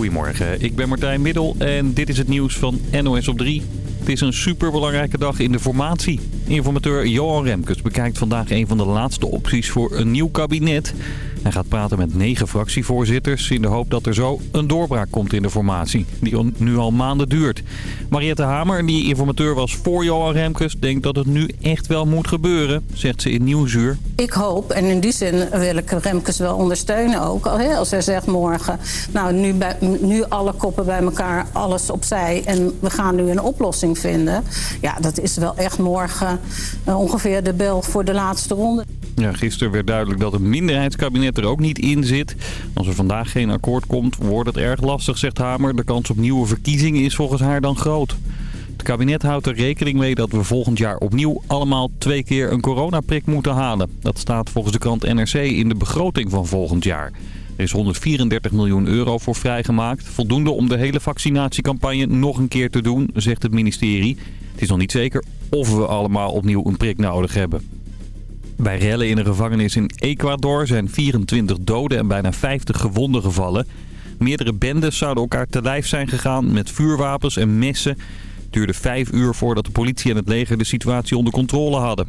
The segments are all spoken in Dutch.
Goedemorgen, ik ben Martijn Middel en dit is het nieuws van NOS op 3. Het is een superbelangrijke dag in de formatie. Informateur Johan Remkes bekijkt vandaag een van de laatste opties voor een nieuw kabinet. Hij gaat praten met negen fractievoorzitters in de hoop dat er zo een doorbraak komt in de formatie, die nu al maanden duurt. Mariette Hamer, die informateur was voor Johan Remkes, denkt dat het nu echt wel moet gebeuren, zegt ze in Nieuwsuur. Ik hoop, en in die zin wil ik Remkes wel ondersteunen ook, als hij zegt morgen, nou nu, nu alle koppen bij elkaar, alles opzij en we gaan nu een oplossing vinden. Ja, dat is wel echt morgen uh, ongeveer de bel voor de laatste ronde. Ja, gisteren werd duidelijk dat een minderheidskabinet er ook niet in zit. Als er vandaag geen akkoord komt, wordt het erg lastig, zegt Hamer. De kans op nieuwe verkiezingen is volgens haar dan groot. Het kabinet houdt er rekening mee dat we volgend jaar opnieuw allemaal twee keer een coronaprik moeten halen. Dat staat volgens de krant NRC in de begroting van volgend jaar. Er is 134 miljoen euro voor vrijgemaakt. Voldoende om de hele vaccinatiecampagne nog een keer te doen, zegt het ministerie. Het is nog niet zeker of we allemaal opnieuw een prik nodig hebben. Bij rellen in een gevangenis in Ecuador zijn 24 doden en bijna 50 gewonden gevallen. Meerdere bendes zouden elkaar te lijf zijn gegaan met vuurwapens en messen. Het duurde vijf uur voordat de politie en het leger de situatie onder controle hadden.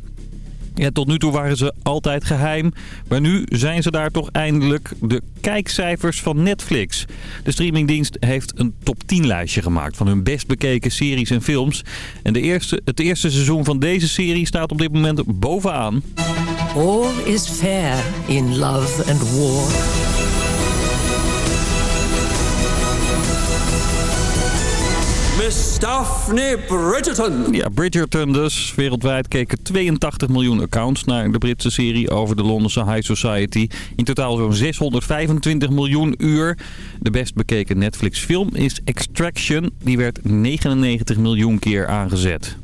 Ja, tot nu toe waren ze altijd geheim. Maar nu zijn ze daar toch eindelijk de kijkcijfers van Netflix. De streamingdienst heeft een top 10 lijstje gemaakt van hun best bekeken series en films. En de eerste, het eerste seizoen van deze serie staat op dit moment bovenaan. All is fair in love and war. Miss Daphne Bridgerton. Ja, Bridgerton dus. Wereldwijd keken 82 miljoen accounts naar de Britse serie over de Londense High Society. In totaal zo'n 625 miljoen uur. De best bekeken Netflix film is Extraction. Die werd 99 miljoen keer aangezet.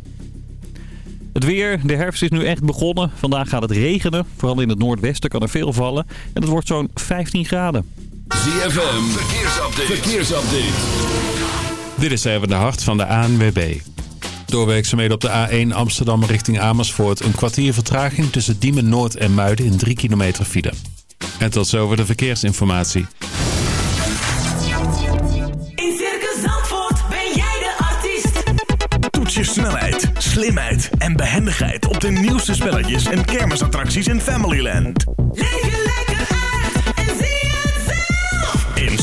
Het weer, de herfst is nu echt begonnen. Vandaag gaat het regenen. Vooral in het noordwesten kan er veel vallen. En het wordt zo'n 15 graden. ZFM, verkeersupdate. verkeersupdate. Dit is even de hart van de ANWB. Doorwerkzaamheden op de A1 Amsterdam richting Amersfoort. Een kwartier vertraging tussen Diemen Noord en Muiden in 3 kilometer file. En tot zover de verkeersinformatie. In Circus Zandvoort ben jij de artiest. Toets je snelheid, slimheid en behendigheid op de nieuwste spelletjes en kermisattracties in Familyland. Leef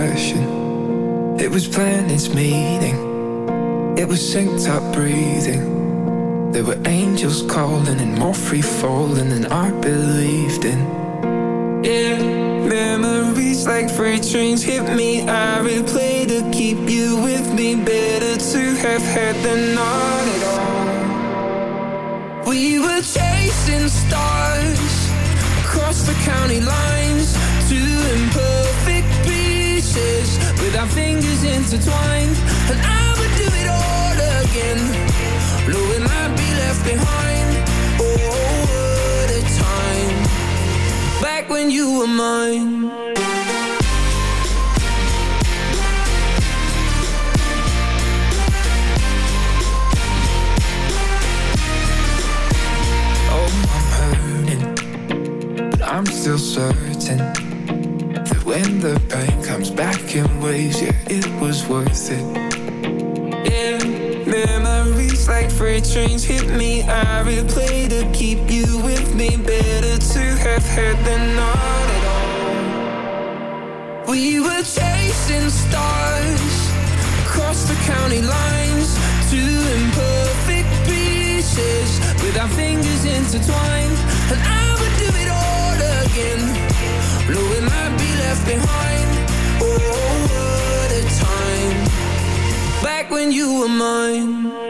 Passion. It was planets meeting, it was synced up breathing. There were angels calling and more free falling than I believed in. Yeah, memories like freight trains hit me. I replay to keep you with me. Better to have had than not at all. We were chasing stars across the county lines, pieces with our fingers intertwined. And I would do it all again, knowing I'd be left behind. Oh, what a time back when you were mine. Oh, I'm hurting, but I'm still certain when the pain comes back in waves, yeah, it was worth it. Yeah, memories like freight trains hit me. I replay to keep you with me. Better to have had than not at all. We were chasing stars across the county lines, two imperfect pieces with our fingers intertwined. And I would do it all again, knowing I'd be left behind. Oh, what a time back when you were mine.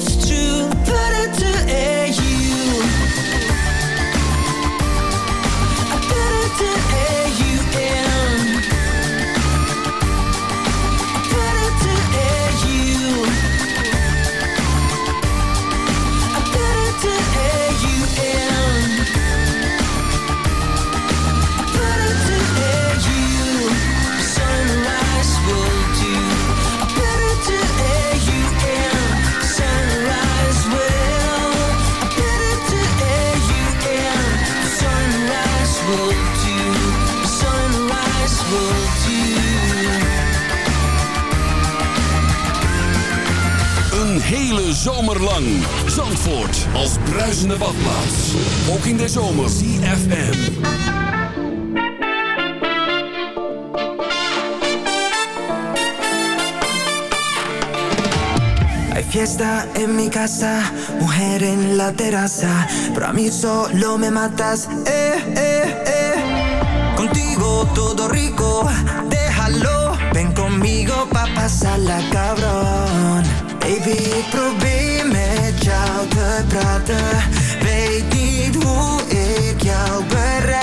Een hele zomer lang. Zandvoort als bruisende badplaats. Ook in de zomer. CFM. Hay fiesta en mi casa, mujer en la terraza, pero a mí solo me matas, eh, eh, eh. Contigo todo rico, déjalo, ven conmigo pa' pasarla cabrón. Baby, ik probeer met jou te praten, weet niet hoe ik jou bereik.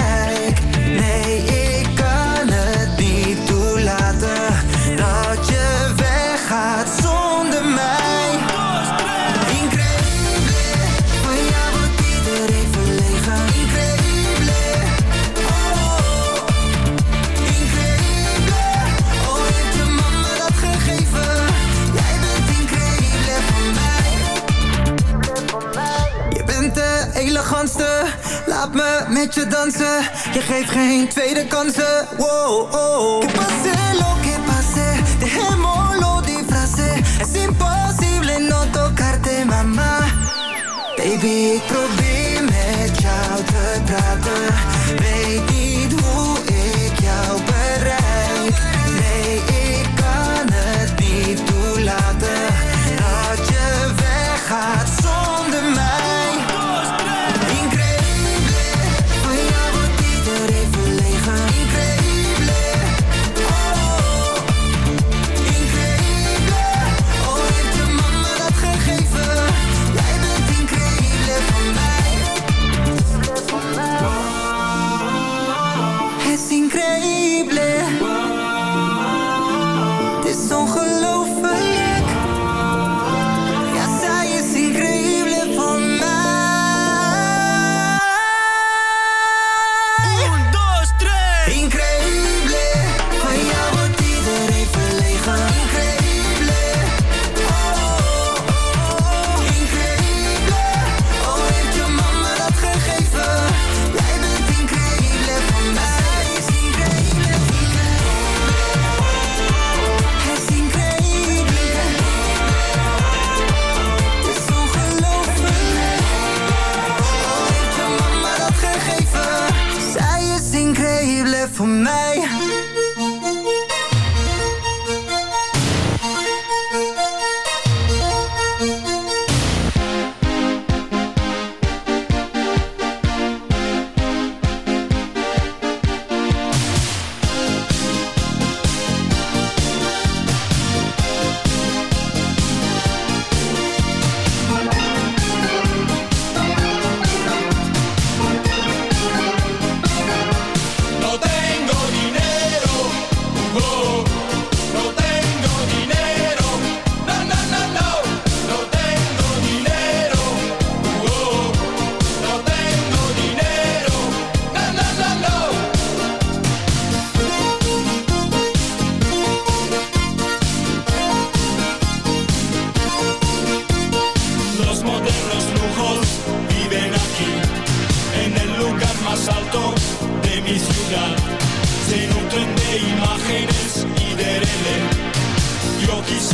Met je dansen. Je geeft geen tweede kansen. Wow, oh. Que pase lo que pase, dejémoslo disfrace. Es imposible no tocarte, mama. Baby, ik probeer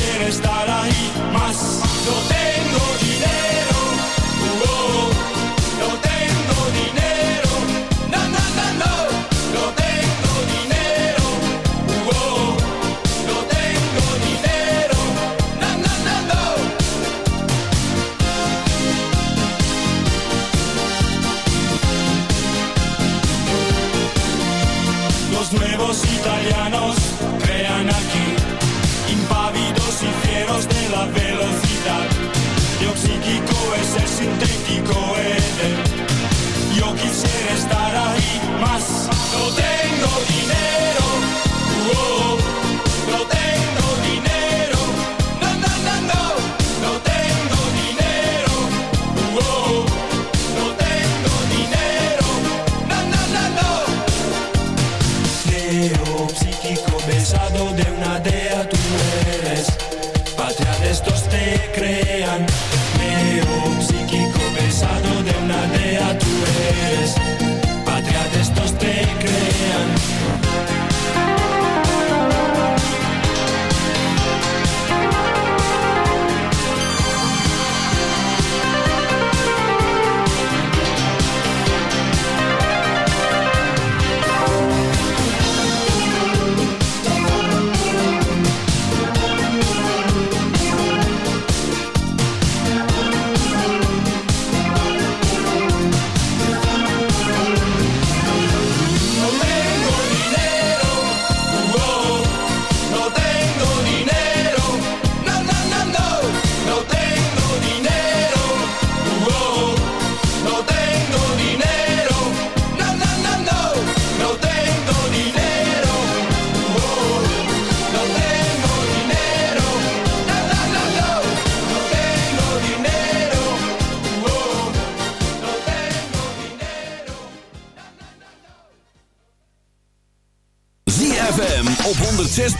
quiere estar ahí más. No tengo idea.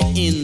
in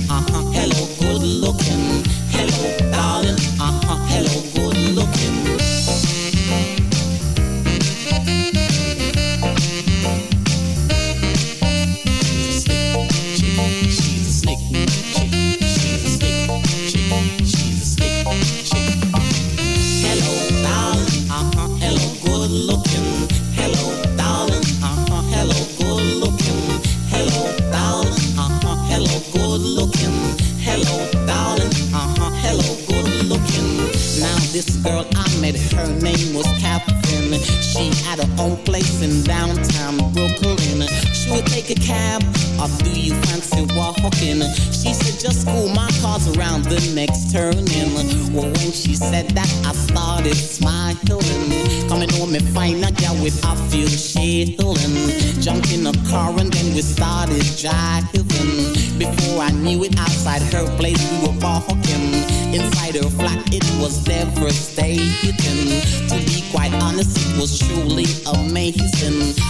just cool, my car's around the next turning. Well, when she said that, I started smiling. Coming home and find a girl with a few shilling. Jumped in a car and then we started driving. Before I knew it, outside her place we were walking. Inside her flat, it was devastating. To be quite honest, it was truly amazing.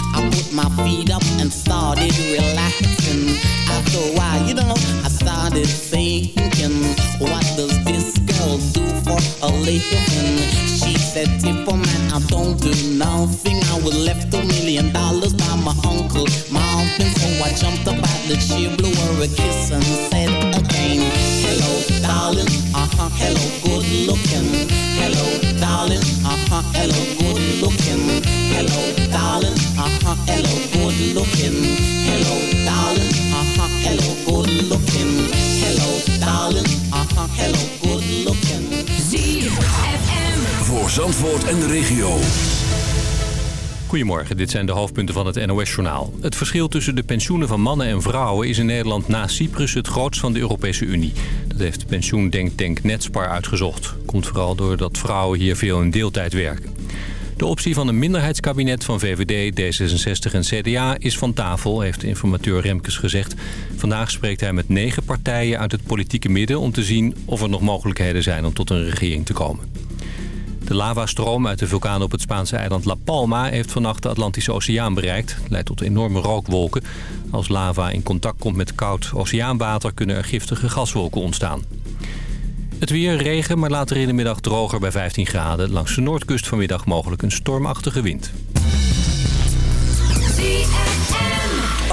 Regio. Goedemorgen, dit zijn de hoofdpunten van het NOS-journaal. Het verschil tussen de pensioenen van mannen en vrouwen is in Nederland na Cyprus het grootst van de Europese Unie. Dat heeft de pensioendenktank Netspar uitgezocht. Komt vooral doordat vrouwen hier veel in deeltijd werken. De optie van een minderheidskabinet van VVD, D66 en CDA is van tafel, heeft informateur Remkes gezegd. Vandaag spreekt hij met negen partijen uit het politieke midden om te zien of er nog mogelijkheden zijn om tot een regering te komen. De lavastroom uit de vulkaan op het Spaanse eiland La Palma heeft vannacht de Atlantische Oceaan bereikt. Leidt tot enorme rookwolken. Als lava in contact komt met koud oceaanwater kunnen er giftige gaswolken ontstaan. Het weer, regen, maar later in de middag droger bij 15 graden. Langs de noordkust vanmiddag mogelijk een stormachtige wind.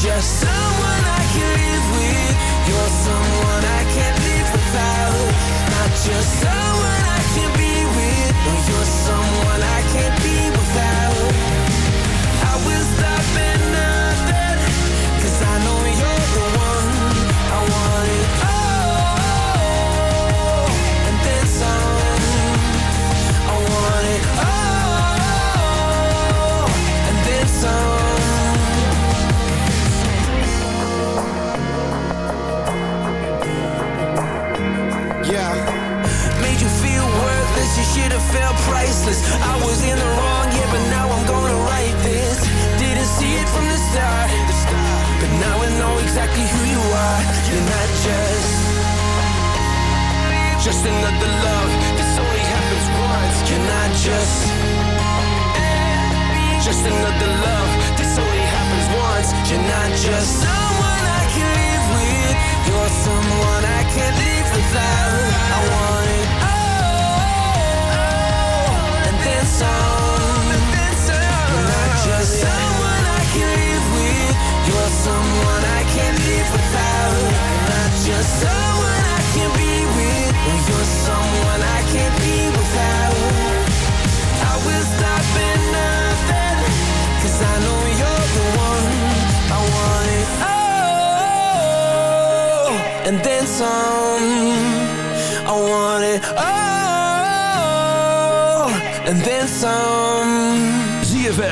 Just someone I can live with. You're someone I can't live without. Not just someone. useless. I was in the wrong, yeah, but now I'm gonna write this. Didn't see it from the start, but now I know exactly who you are. You're not just just another love. This only happens once. You're not just just another love. This only happens once. You're not just.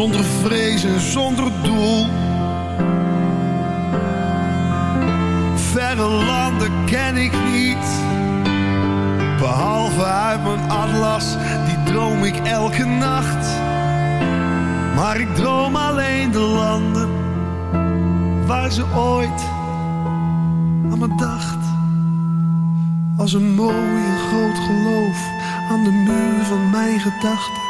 Zonder vrees en zonder doel. Verre landen ken ik niet. Behalve uit mijn atlas, die droom ik elke nacht. Maar ik droom alleen de landen waar ze ooit aan me dacht. Als een mooi en groot geloof aan de muur van mijn gedachten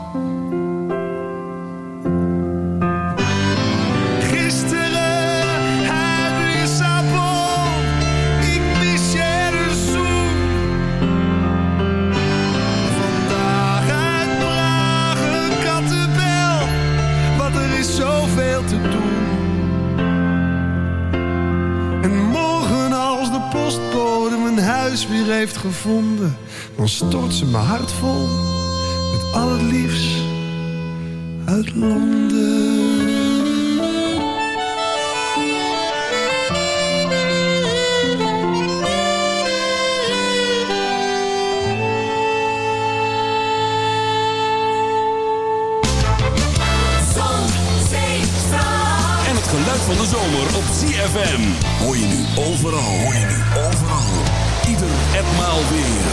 Heeft gevonden, dan stort ze mijn hart vol met al het liefst uit Londen. Zon, zee, strand. En het geluid van de zomer op ZFM. Hoor je nu overal. Hoor je nu overal. Ieder en maal weer.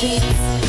dreams.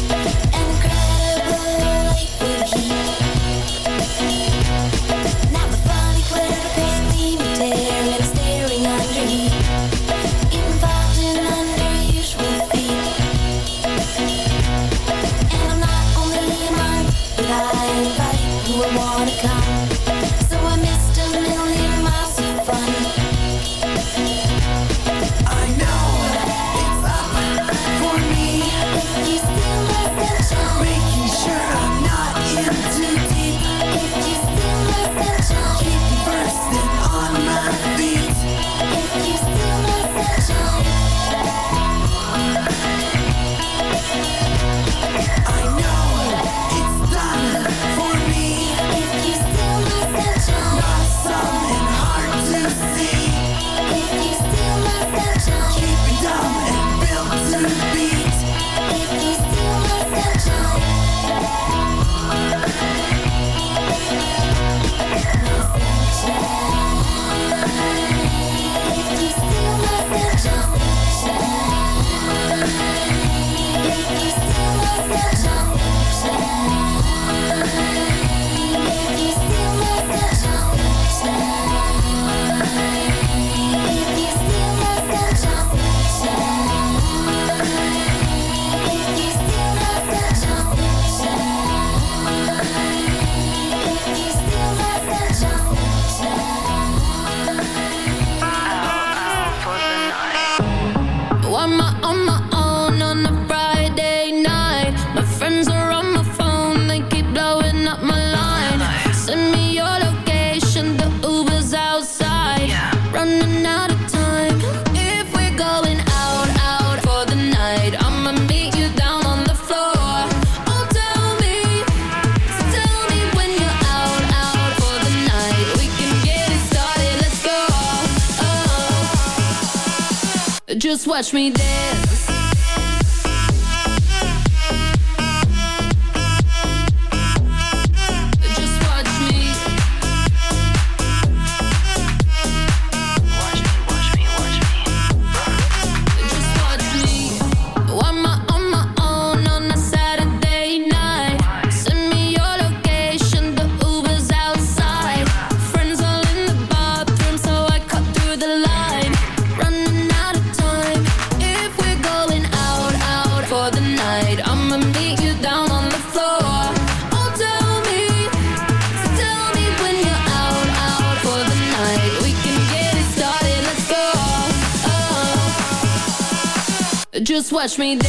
Just watch me dance. touch me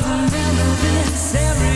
sudden memories every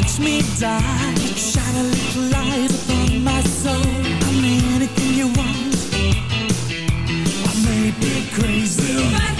watch me die. Shine a little light upon my soul. I'm anything you want. I may be crazy